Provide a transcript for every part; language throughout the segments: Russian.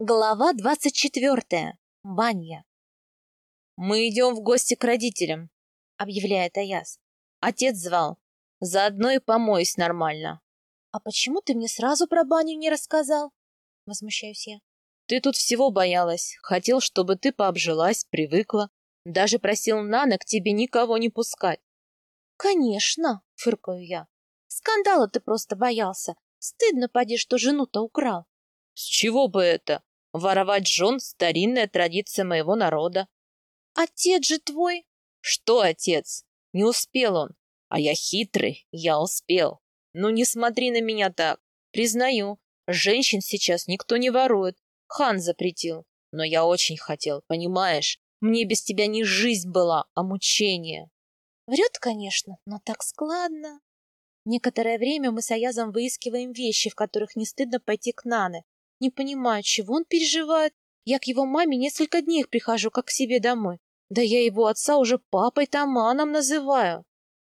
Глава двадцать четвертая. Баня. «Мы идем в гости к родителям», — объявляет Аяс. «Отец звал. Заодно и помоюсь нормально». «А почему ты мне сразу про баню не рассказал?» — возмущаюсь я. «Ты тут всего боялась. Хотел, чтобы ты пообжилась, привыкла. Даже просил Нана к тебе никого не пускать». «Конечно», — фыркаю я. «Скандала ты просто боялся. Стыдно, поди, что жену-то украл». «С чего бы это? Воровать жен — старинная традиция моего народа. Отец же твой. Что отец? Не успел он. А я хитрый, я успел. Ну не смотри на меня так. Признаю, женщин сейчас никто не ворует. Хан запретил. Но я очень хотел, понимаешь? Мне без тебя не жизнь была, а мучение. Врет, конечно, но так складно. Некоторое время мы с Аязом выискиваем вещи, в которых не стыдно пойти к Нане. Не понимаю, чего он переживает. Я к его маме несколько дней прихожу, как к себе домой. Да я его отца уже папой Таманом называю.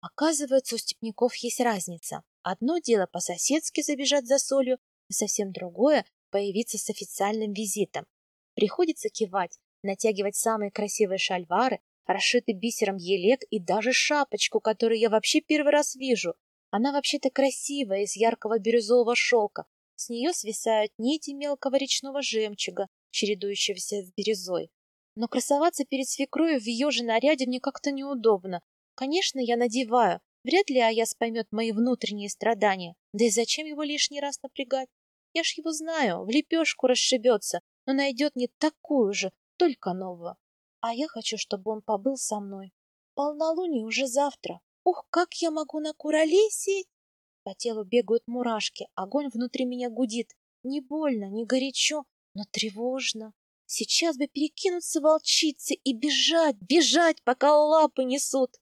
Оказывается, у степняков есть разница. Одно дело по-соседски забежать за солью, и совсем другое — появиться с официальным визитом. Приходится кивать, натягивать самые красивые шальвары, расшитый бисером елек и даже шапочку, которую я вообще первый раз вижу. Она вообще-то красивая, из яркого бирюзового шелка, с нее свисают нити мелкого речного жемчуга, чередующегося с бирюзой. Но красоваться перед свекровью в ее же наряде мне как-то неудобно. Конечно, я надеваю. Вряд ли Аяс поймет мои внутренние страдания. Да и зачем его лишний раз напрягать? Я ж его знаю, в лепешку расшибется, но найдет не такую же, только новую. А я хочу, чтобы он побыл со мной. Полнолуние уже завтра. Ух, как я могу накуролесить! По телу бегают мурашки, огонь внутри меня гудит. Не больно, не горячо, но тревожно. Сейчас бы перекинуться волчицы и бежать, бежать, пока лапы несут.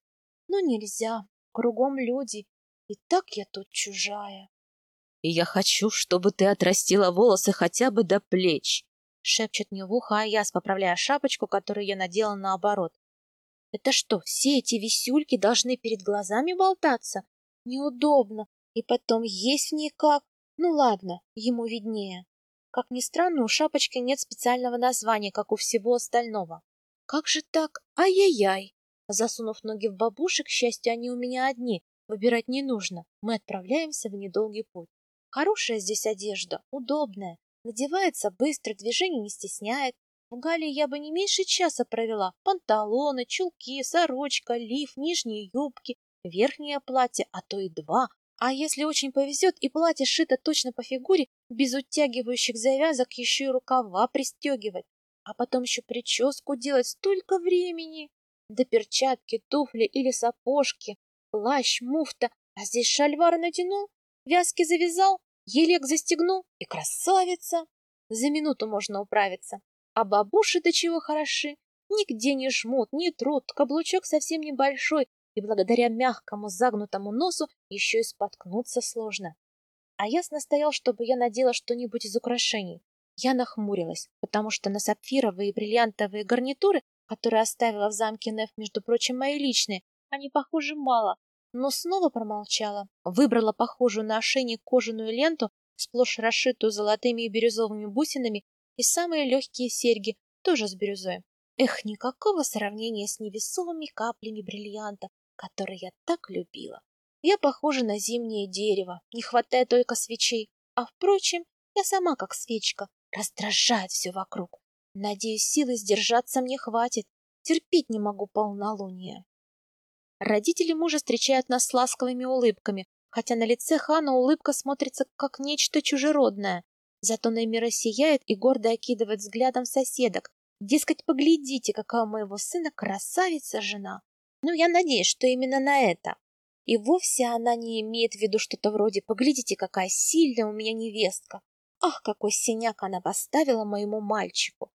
Но нельзя, кругом люди, и так я тут чужая. Я хочу, чтобы ты отрастила волосы хотя бы до плеч, шепчет мне в ухо Аяс, поправляя шапочку, которую я надела наоборот. Это что, все эти висюльки должны перед глазами болтаться? Неудобно. И потом есть в ней как? Ну ладно, ему виднее. Как ни странно, у шапочки нет специального названия, как у всего остального. Как же так? Ай-яй-яй! Засунув ноги в бабушек, к счастью, они у меня одни, выбирать не нужно. Мы отправляемся в недолгий путь. Хорошая здесь одежда, удобная, надевается быстро, движение не стесняет. В Галии я бы не меньше часа провела. Панталоны, чулки, сорочка, лиф, нижние юбки, верхнее платье, а то и два, а если очень повезет и платье шито точно по фигуре, без утягивающих завязок еще и рукава пристегивать, а потом еще прическу делать столько времени. Да перчатки, туфли или сапожки, плащ, муфта, а здесь шальвар натянул, вязки завязал, елек застегнул и красавица. За минуту можно управиться. А бабуши до чего хороши, нигде не жмут, не трут, каблучок совсем небольшой, и благодаря мягкому загнутому носу еще и споткнуться сложно. А яс настоял, чтобы я надела что-нибудь из украшений. Я нахмурилась, потому что на сапфировые и бриллиантовые гарнитуры, которые оставила в замке Неф, между прочим, мои личные, они похожи мало, но снова промолчала. Выбрала похожую на ошейник кожаную ленту, сплошь расшитую золотыми и бирюзовыми бусинами, и самые легкие серьги, тоже с бирюзой. Эх, никакого сравнения с невесомыми каплями бриллиантов, который я так любила. Я похожа на зимнее дерево, не хватает только свечей. А впрочем, я сама как свечка, раздражает все вокруг. Надеюсь, силы сдержаться мне хватит. Терпеть не могу полнолуния. Родители мужа встречают нас с ласковыми улыбками, хотя на лице хана улыбка смотрится как нечто чужеродное. Зато Неймира сияет и гордо окидывает взглядом соседок. Дескать, поглядите, какая у моего сына красавица жена. Ну, я надеюсь, что именно на это. И вовсе она не имеет в виду что-то вроде «Поглядите, какая сильная у меня невестка! Ах, какой синяк она поставила моему мальчику!»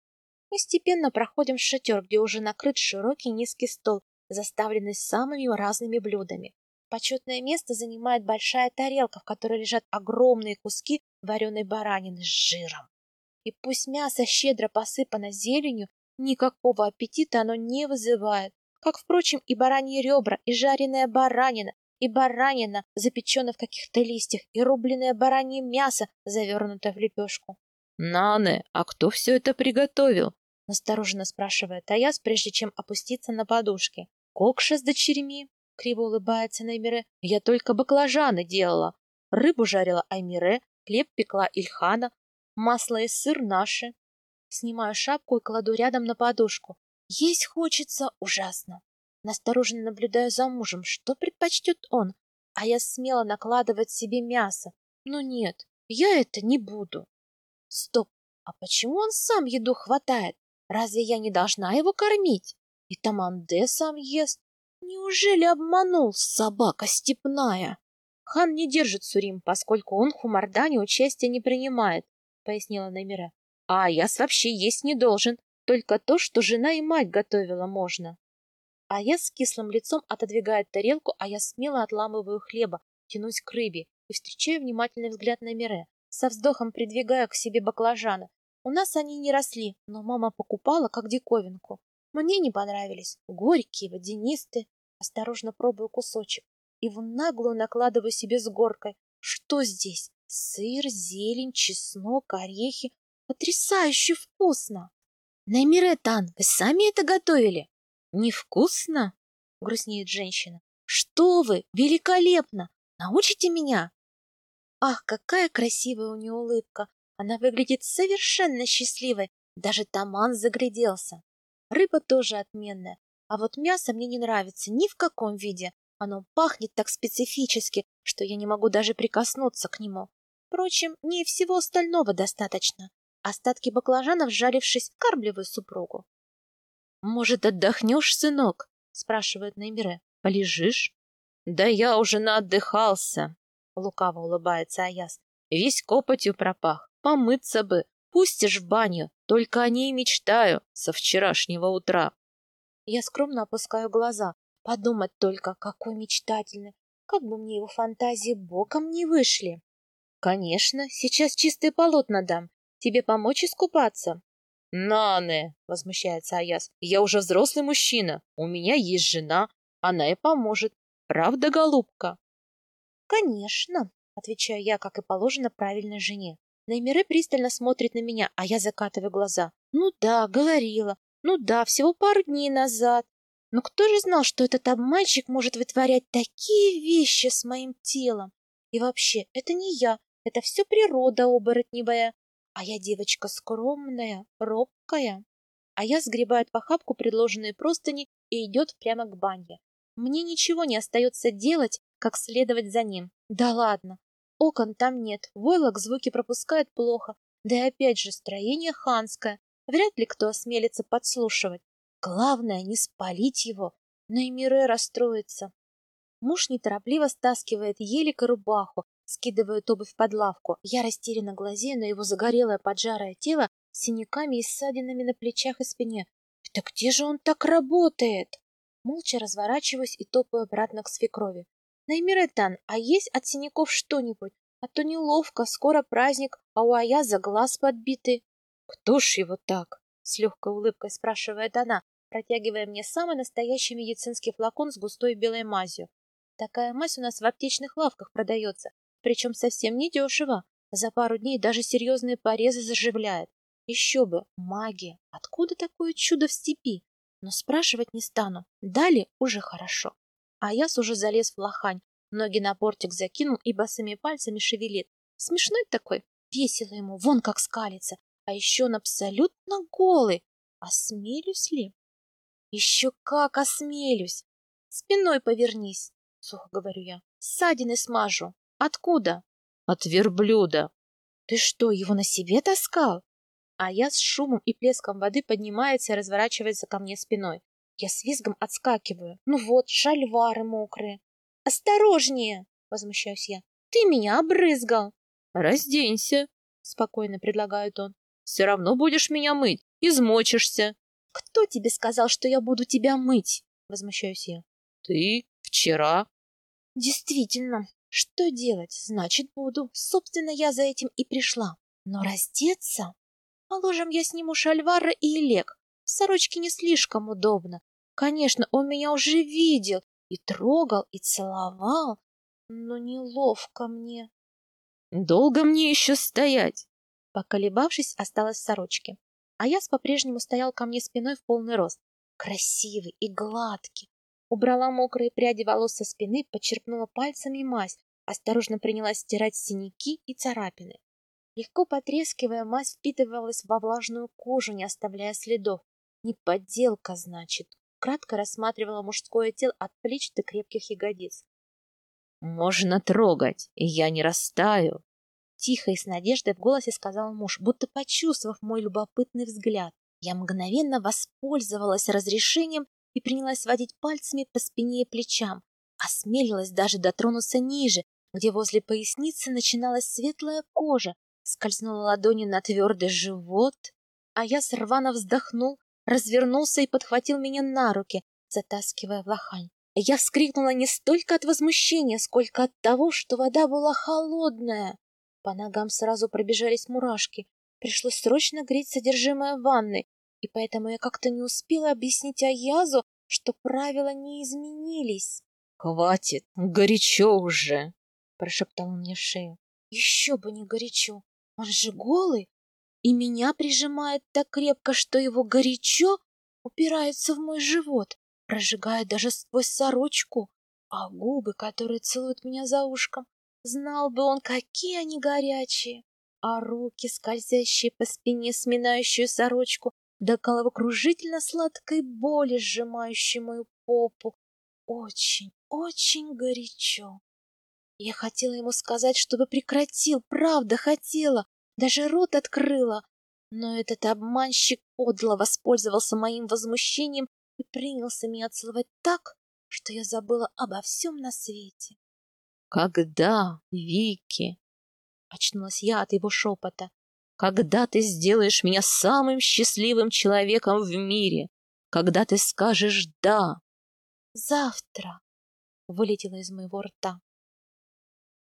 Мы степенно проходим в шатер, где уже накрыт широкий низкий стол, заставленный самыми разными блюдами. Почетное место занимает большая тарелка, в которой лежат огромные куски вареной баранины с жиром. И пусть мясо щедро посыпано зеленью, никакого аппетита оно не вызывает, как, впрочем, и бараньи ребра, и жареная баранина, и баранина, запеченная в каких-то листьях, и рубленное баранье мясо, завернутое в лепешку. Нане, а кто все это приготовил? Настороженно спрашивает Аяс, прежде чем опуститься на подушке. Кокша с дочерьми, криво улыбается Неймире. Я только баклажаны делала. Рыбу жарила Аймире, хлеб пекла Ильхана, масло и сыр наши. Снимаю шапку и кладу рядом на подушку. Есть хочется ужасно. Настороженно наблюдаю за мужем. Что предпочтет он? А я смело накладывать себе мясо. Но нет, я это не буду. Стоп, а почему он сам еду хватает? Разве я не должна его кормить? И Таманде сам ест. Неужели обманул собака степная? Хан не держит Сурим, поскольку он Хумардане участия не принимает, пояснила Намира. А я вообще есть не должен, только то, что жена и мать готовила можно. А я с кислым лицом отодвигает тарелку, а я смело отламываю хлеба, тянусь к рыбе и встречаю внимательный взгляд на Мире. Со вздохом придвигаю к себе баклажаны. У нас они не росли, но мама покупала как диковинку. Мне не понравились. Горькие, водянистые. Осторожно пробую кусочек. И в наглую накладываю себе с горкой. Что здесь? Сыр, зелень, чеснок, орехи. Потрясающе вкусно! Наймиретан, вы сами это готовили? Невкусно? Грустнеет женщина. Что вы? Великолепно! Научите меня? Ах, какая красивая у нее улыбка! Она выглядит совершенно счастливой. Даже Таман загляделся. Рыба тоже отменная. А вот мясо мне не нравится ни в каком виде. Оно пахнет так специфически, что я не могу даже прикоснуться к нему. Впрочем, не всего остального достаточно. Остатки баклажанов, жарившись, кармливаю супругу. — Может, отдохнешь, сынок? — спрашивает Неймире. — Полежишь? — Да я уже наотдыхался, — лукаво улыбается Аяс. — Весь копотью пропах. Помыться бы. Пустишь в баню. Только о ней мечтаю со вчерашнего утра. Я скромно опускаю глаза. Подумать только, какой мечтательный. Как бы мне его фантазии боком не вышли. Конечно, сейчас чистые полотна дам. Тебе помочь искупаться? Нане, возмущается Аяс. Я уже взрослый мужчина. У меня есть жена. Она и поможет. Правда, голубка? Конечно, отвечаю я, как и положено правильной жене. Наймире пристально смотрит на меня, а я закатываю глаза. Ну да, говорила. Ну да, всего пару дней назад. Но кто же знал, что этот обманщик может вытворять такие вещи с моим телом? И вообще, это не я, это все природа оборотневая. А я девочка скромная, робкая. А я сгребает в охапку предложенные простыни и идет прямо к банье. Мне ничего не остается делать, как следовать за ним. Да ладно, Окон там нет, войлок звуки пропускает плохо, да и опять же строение ханское, вряд ли кто осмелится подслушивать. Главное не спалить его, но и Мире расстроится. Муж неторопливо стаскивает елик и рубаху, скидывает обувь под лавку. Я растерянно глазею на его загорелое поджарое тело с синяками и ссадинами на плечах и спине. Это где же он так работает? Молча разворачиваюсь и топаю обратно к свекрови. Наймиретан, а есть от синяков что-нибудь? А то неловко, скоро праздник, а у Аяза глаз подбитый. Кто ж его так? С легкой улыбкой спрашивает она, протягивая мне самый настоящий медицинский флакон с густой белой мазью. Такая мазь у нас в аптечных лавках продается, причем совсем не дешево. За пару дней даже серьезные порезы заживляет. Еще бы, магия. Откуда такое чудо в степи? Но спрашивать не стану. Дали уже хорошо. А Яс уже залез в лохань, ноги на портик закинул и босыми пальцами шевелит. Смешной такой, весело ему, вон как скалится. А еще он абсолютно голый. Осмелюсь ли? Еще как осмелюсь. Спиной повернись, сухо говорю я. Ссадины смажу. Откуда? От верблюда. Ты что, его на себе таскал? А я с шумом и плеском воды поднимается и разворачивается ко мне спиной. Я с визгом отскакиваю. Ну вот, шальвары мокрые. Осторожнее, возмущаюсь я. Ты меня обрызгал. Разденься, спокойно предлагает он. Все равно будешь меня мыть, измочишься. Кто тебе сказал, что я буду тебя мыть? Возмущаюсь я. Ты вчера. Действительно, что делать? Значит, буду. Собственно, я за этим и пришла. Но раздеться? Положим, я сниму шальвара и лег. В сорочке не слишком удобно. Конечно, он меня уже видел и трогал, и целовал, но неловко мне. Долго мне еще стоять? Поколебавшись, осталась в сорочке. А Яс по-прежнему стоял ко мне спиной в полный рост. Красивый и гладкий. Убрала мокрые пряди волос со спины, почерпнула пальцами мазь, осторожно принялась стирать синяки и царапины. Легко потрескивая, мазь впитывалась во влажную кожу, не оставляя следов. Не подделка, значит. Кратко рассматривала мужское тело от плеч до крепких ягодиц. «Можно трогать, и я не растаю», — тихо и с надеждой в голосе сказал муж, будто почувствовав мой любопытный взгляд. Я мгновенно воспользовалась разрешением и принялась водить пальцами по спине и плечам. Осмелилась даже дотронуться ниже, где возле поясницы начиналась светлая кожа, скользнула ладонью на твердый живот, а я сорвано вздохнул, развернулся и подхватил меня на руки, затаскивая в лохань. Я вскрикнула не столько от возмущения, сколько от того, что вода была холодная. По ногам сразу пробежались мурашки. Пришлось срочно греть содержимое ванны, и поэтому я как-то не успела объяснить Аязу, что правила не изменились. — Хватит, горячо уже! — прошептал он мне в шею. — Еще бы не горячо! Он же голый, и меня прижимает так крепко, что его горячо упирается в мой живот прожигая даже сквозь сорочку, а губы, которые целуют меня за ушком, знал бы он, какие они горячие, а руки, скользящие по спине, сминающие сорочку, до головокружительно сладкой боли, сжимающей мою попу, очень, очень горячо. Я хотела ему сказать, чтобы прекратил, правда хотела, даже рот открыла, но этот обманщик подло воспользовался моим возмущением и принялся меня целовать так, что я забыла обо всем на свете. «Когда, Вики?» — очнулась я от его шепота. «Когда ты сделаешь меня самым счастливым человеком в мире? Когда ты скажешь «да»?» «Завтра!» — вылетело из моего рта.